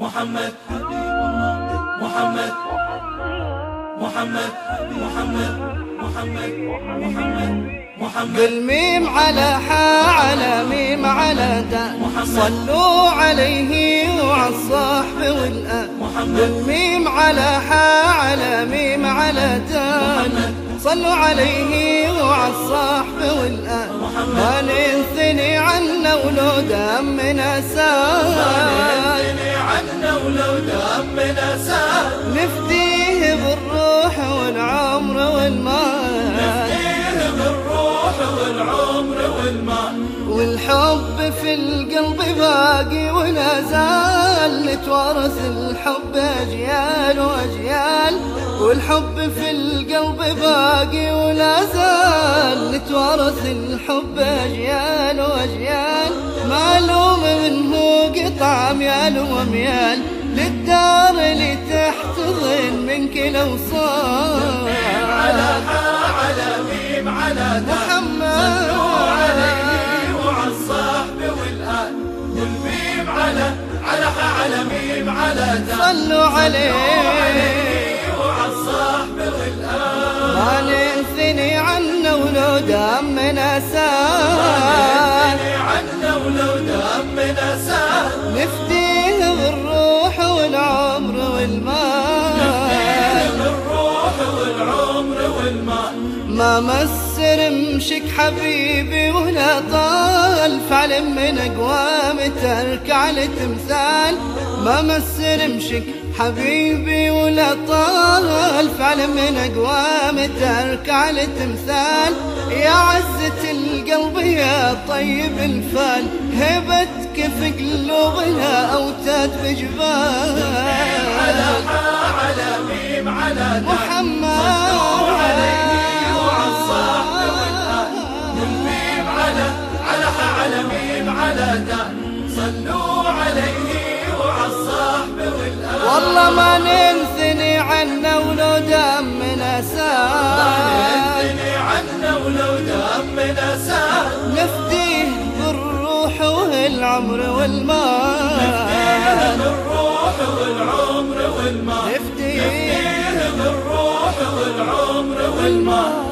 محمد محمد محمد محمد محمد محمد محمد بالميم على حا على ميم على دا صلوا عليه وعلى الصحب والآل بالميم على حا على ميم على دا صلوا عليه وعلى الصحب والآل ما ننثني عنا ولو دمنا سال والحب في القلب باقي ولا زال. نتوارث الحب أجيال وأجيال. والحب في القلب باقي ولا زال. نتوارث الحب أجيال وأجيال. معلوم منه قطع ميال وميال. للدار اللي تحتضن منك لو صار والميم على على على ميم على صلوا عليه. وعلى الصحب والآل ما ننثني عنه ولو دمنا سال عنا ولو دمنا سال ما مس رمشك حبيبي ولا طال. فعل من أقوام ترك على تمثال ما مس رمشك حبيبي ولا طال. فعل من أقوام ترك على تمثال يا عزة القلب يا طيب الفال. هبتك في قلوبنا أوتاد بجبال. على على ميم على محمد صلوا عليه وعلى الصحب والآل. والله ما ننثني عنه ولو دمنا سال ننثني عنا ولو دمنا سال نفديه بالروح والعمر والمال. بالروح والعمر والمال. نفديه بالروح والعمر والمال.